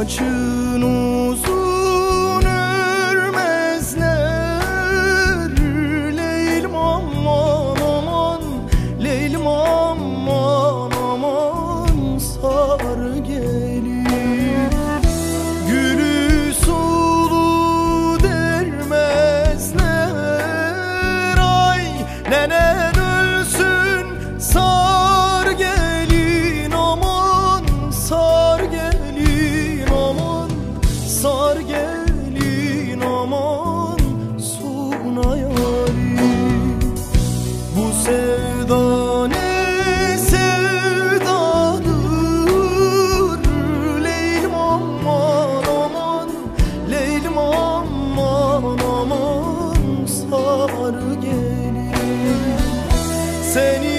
fortune Bu sevda ne sevdadır? Aman aman aman Sar gelir Seni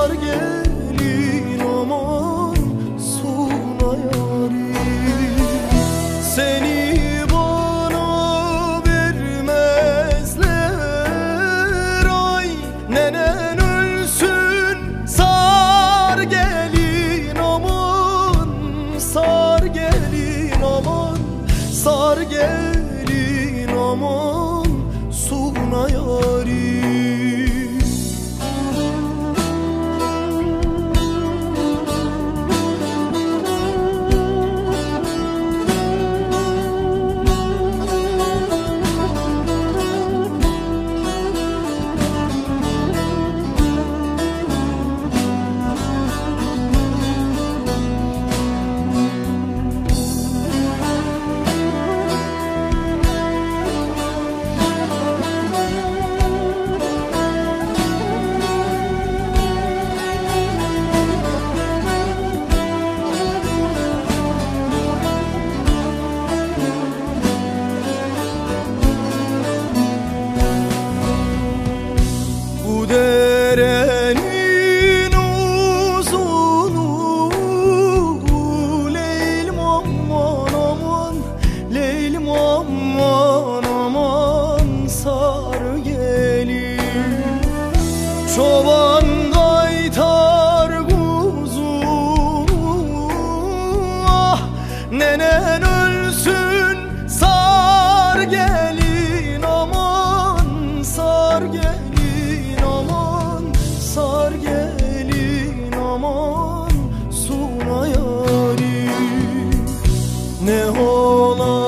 Sar gelin aman Suna yarim Seni bana vermezler. Ay nenen ölsün. Sar gelin aman Sar gelin aman Sar gelin aman Çoban kaytar kuzunu Ah nenen ölsün Sar gelin aman Sar gelin aman Sar gelin aman Suna yarim. Ne ola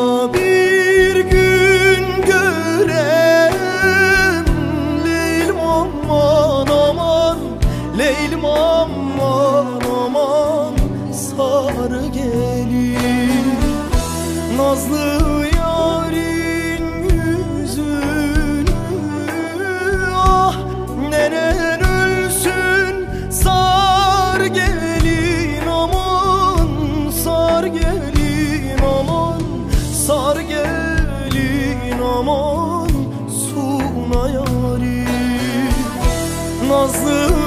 Leylim aman aman Sar gelir Nazlı yarın yüzünü Ah neren ölsün Sar gelin aman Sar gelin aman Sar gelin aman Suna yarim. Nazlı